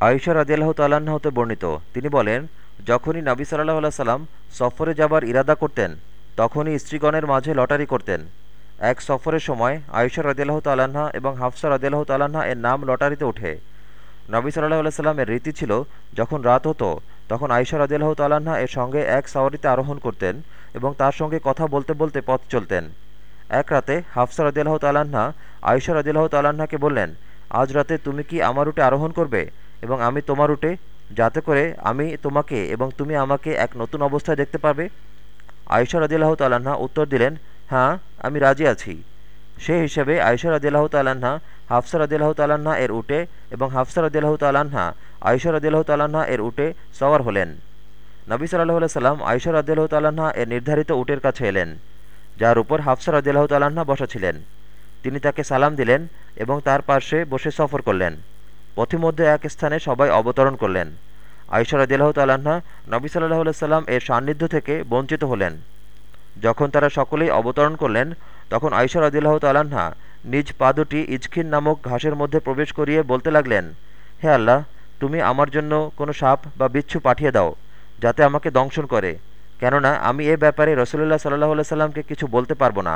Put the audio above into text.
আয়সা রাজিয়াল্লাহ তাল্লাহ্ন হতে বর্ণিত। তিনি বলেন, যখনই নবী সাল্লাহ আল্লাহ সাল্লাম সফরে যাবার ইরাদা করতেন, তখনই স্ত্রীগণের মাঝে লটারি করতেন। এক সফরের সময় আয়সা রদিয়াল্লাহ তাল্লাহা এবং হাফসা রদিয়াল্লাহ তাল্লাহা এর নাম লটারিতে ওঠে। নবী সাল্লাহ আল্লাহ সাল্লামের রীতি ছিল, যখন রাত হতো, তখন আয়সা রদিয়াল্লাহ তাল্লাহা এর সঙ্গে এক সাওয়ারিতে আরোহণ করতেন এবং তার সঙ্গে কথা বলতে বলতে পথ চলতেন। এক রাতে হাফসা রদিয়াল্লাহ তাল্লাহা আয়সা রদিয়াল্লাহ তাল্লাহাকে বললেন, আজ রাতে তুমি কি আমার রুটে আরোহণ করবে? এবং আমি তোমার রুটে, যাতে করে আমি তোমাকে এবং তুমি আমাকে এক নতুন অবস্থায় দেখতে পাবে আয়সা রদিল্লাহ তাল্লাহা উত্তর দিলেন হ্যাঁ আমি রাজি আছি। সে হিসেবে আয়সা রদিল্লাহ তাল্লাহা হাফসা রদিল্লাহ তাল্লাহা এর উটে এবং হাফসা রদিল্লাহ তাল্লাহা আয়সা রদিল্লাহ তাল্লাহা এর উটে সওয়ার হলেন। নবী সাল্লাহ সাল্লাম আয়সা রদিল্লাহ তাল্লাহা এর নির্ধারিত উটের কাছে এলেন, যার উপর হাফসা রদিল্লাহ তাল্লাহা বসা ছিলেন। তিনি তাকে সালাম দিলেন এবং তার পার্শ্বে বসে সফর করলেন। পথিমধ্যে এক স্থানে সবাই অবতরণ করলেন। আয়সা রদিল্লাহ তাল্লাহা নবী সাল্লাহ সাল্লাম এর সান্নিধ্য থেকে বঞ্চিত হলেন। যখন তারা সকলেই অবতরণ করলেন, তখন আয়সা রদিল্লাহ তাল্লাহা নিজ পা দুটি ইজখিন নামক ঘাসের মধ্যে প্রবেশ করিয়ে বলতে লাগলেন, হে আল্লাহ, তুমি আমার জন্য কোনো সাপ বা বিচ্ছু পাঠিয়ে দাও, যাতে আমাকে দংশন করে। কেননা আমি এ ব্যাপারে রসুল্লাহ সাল্লাহ সাল্লামকে কিছু বলতে পারব না।